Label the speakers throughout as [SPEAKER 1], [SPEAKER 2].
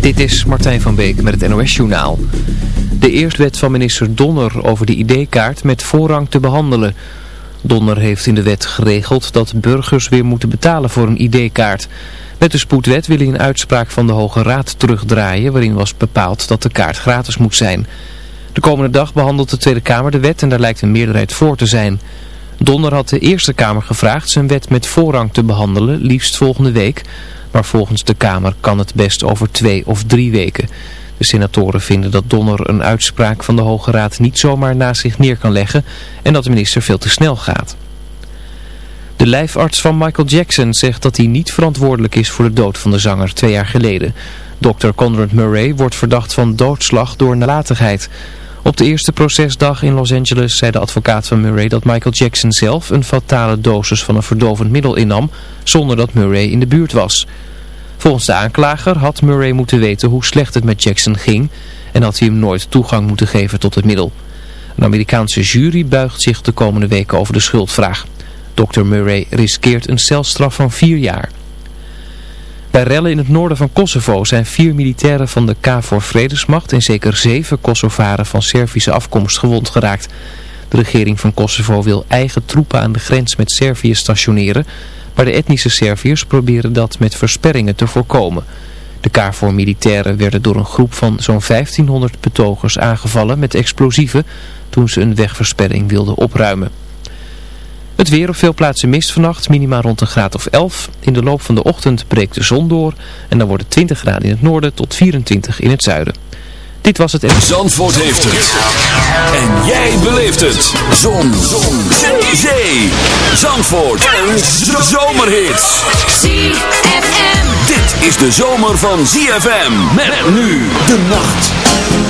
[SPEAKER 1] Dit is Martijn van Beek met het NOS-journaal. De eerstwet van minister Donner over de ID-kaart met voorrang te behandelen. Donner heeft in de wet geregeld dat burgers weer moeten betalen voor een ID-kaart. Met de spoedwet wil hij een uitspraak van de Hoge Raad terugdraaien... waarin was bepaald dat de kaart gratis moet zijn. De komende dag behandelt de Tweede Kamer de wet en daar lijkt een meerderheid voor te zijn... Donner had de Eerste Kamer gevraagd zijn wet met voorrang te behandelen, liefst volgende week. Maar volgens de Kamer kan het best over twee of drie weken. De senatoren vinden dat Donner een uitspraak van de Hoge Raad niet zomaar naast zich neer kan leggen en dat de minister veel te snel gaat. De lijfarts van Michael Jackson zegt dat hij niet verantwoordelijk is voor de dood van de zanger twee jaar geleden. Dr. Conrad Murray wordt verdacht van doodslag door nalatigheid. Op de eerste procesdag in Los Angeles zei de advocaat van Murray dat Michael Jackson zelf een fatale dosis van een verdovend middel innam, zonder dat Murray in de buurt was. Volgens de aanklager had Murray moeten weten hoe slecht het met Jackson ging en had hij hem nooit toegang moeten geven tot het middel. Een Amerikaanse jury buigt zich de komende weken over de schuldvraag. Dr. Murray riskeert een celstraf van vier jaar. Bij rellen in het noorden van Kosovo zijn vier militairen van de KFOR Vredesmacht en zeker zeven Kosovaren van Servische afkomst gewond geraakt. De regering van Kosovo wil eigen troepen aan de grens met Servië stationeren, maar de etnische Serviërs proberen dat met versperringen te voorkomen. De KFOR-militairen werden door een groep van zo'n 1500 betogers aangevallen met explosieven toen ze een wegversperring wilden opruimen. Het weer op veel plaatsen mist vannacht, minima rond een graad of 11. In de loop van de ochtend breekt de zon door en dan wordt het 20 graden in het noorden tot 24 in het zuiden. Dit was het...
[SPEAKER 2] Zandvoort heeft het. En jij beleeft het. Zon. zon. Zee. Zee. Zandvoort. Een zomerhit.
[SPEAKER 3] ZFM.
[SPEAKER 2] Dit is de zomer van ZFM. Met nu de nacht.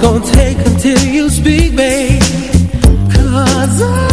[SPEAKER 4] are we all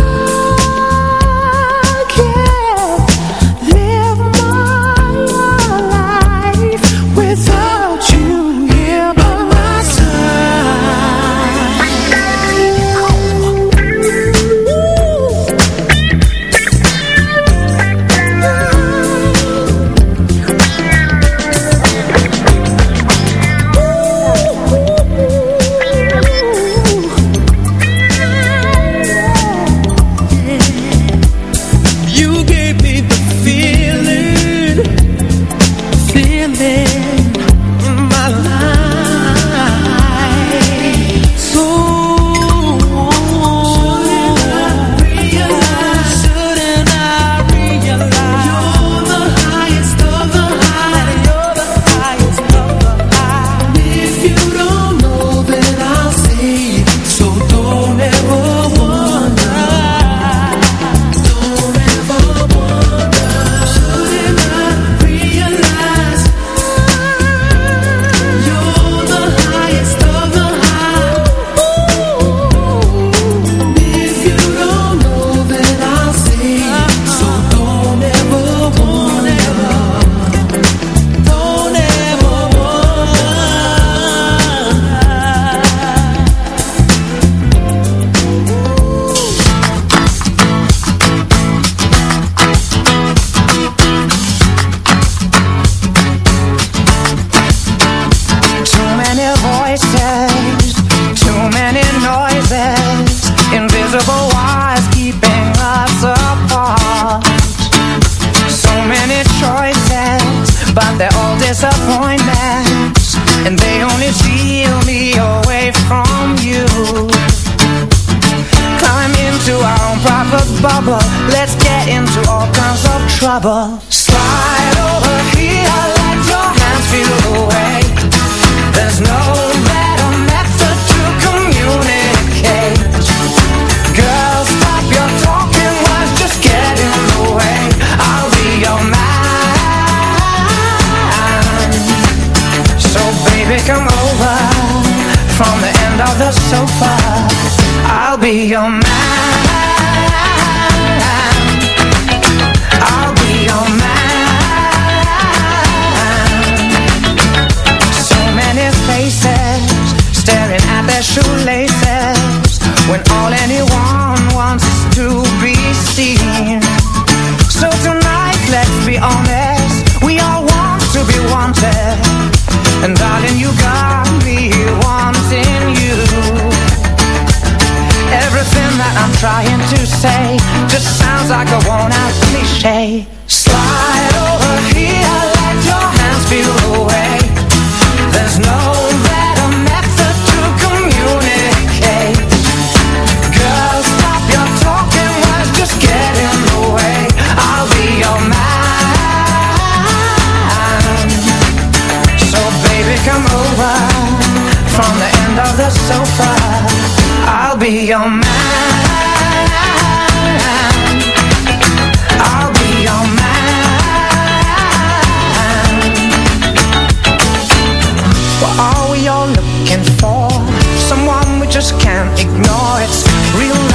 [SPEAKER 5] looking for Someone we just can't ignore. It's real
[SPEAKER 4] life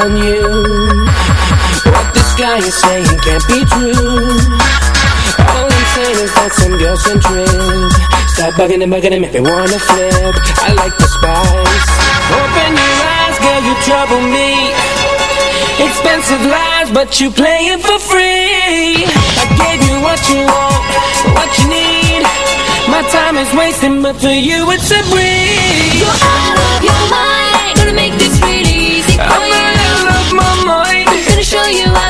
[SPEAKER 6] on you.
[SPEAKER 7] What this
[SPEAKER 8] guy is saying can't be true. All I'm saying is that some girls can trip. Stop bugging and bugging and make me wanna flip. I like the spice. Open your eyes, girl, you trouble me. Expensive lies, but you play it for free. I gave you what you want, what you need. My time is wasting, but for you it's a breeze.
[SPEAKER 7] You're out of your mind. Gonna make this really easy for you. Show you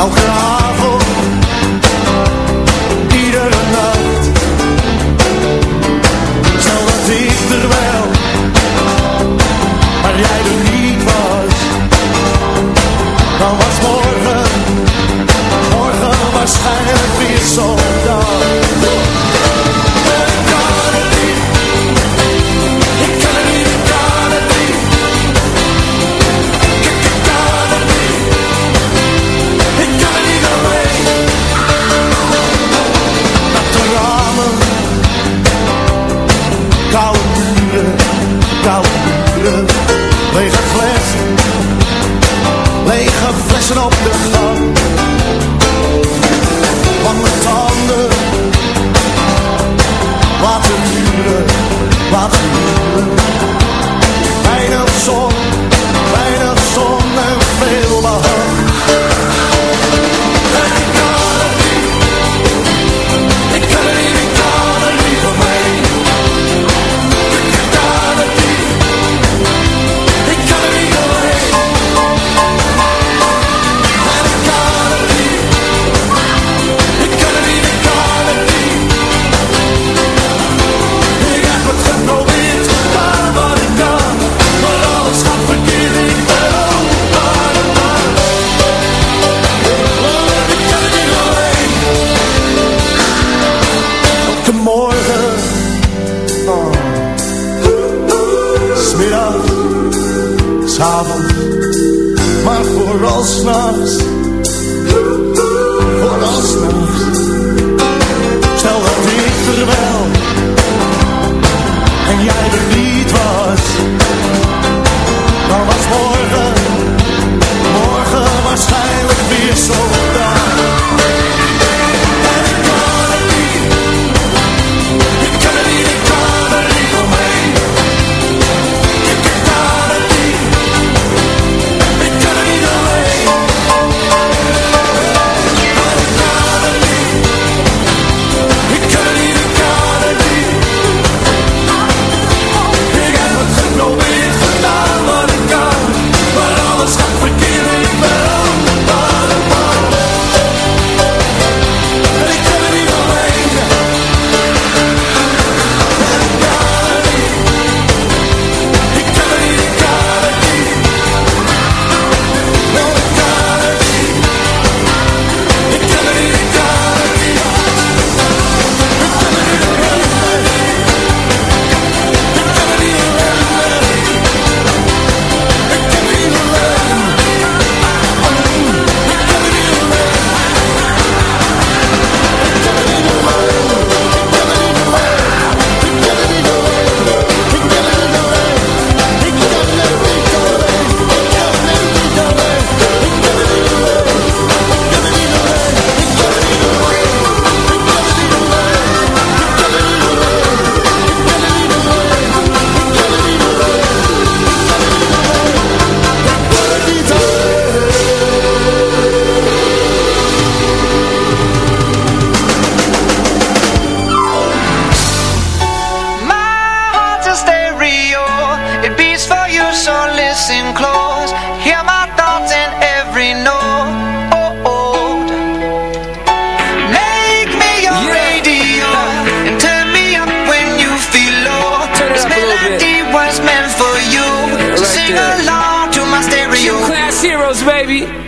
[SPEAKER 9] I'll. En jij er niet was,
[SPEAKER 10] heroes, baby.